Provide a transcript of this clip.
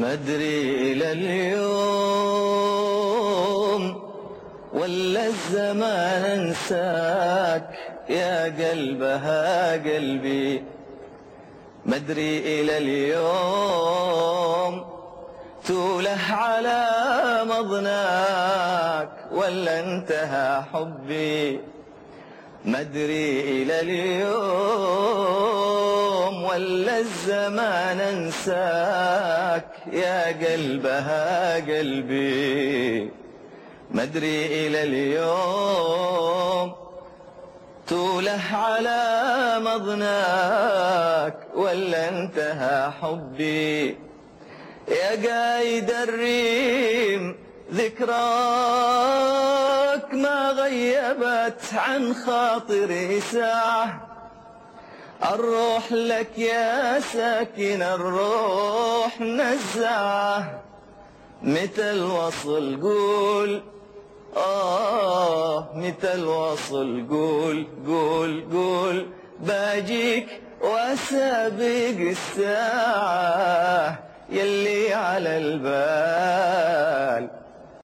مدري إلى اليوم ولا الزمان أنساك. يا قلبها قلبي. مدري إلى اليوم توله على مضناك. ولا انتهى حبي. مدري إلى اليوم ولا الزمان أنساك. يا قلبها قلبي مدري إلى اليوم توله على مضناك ولا انتهى حبي. يا قايد الريم ذكراك ما غيبت عن خاطري ساعة الروح لك يا ساكن الروح نزعه متى الوصل قول. آه متى الوصل قول قول قول. باجيك واسابق الساعة يلي على الباب.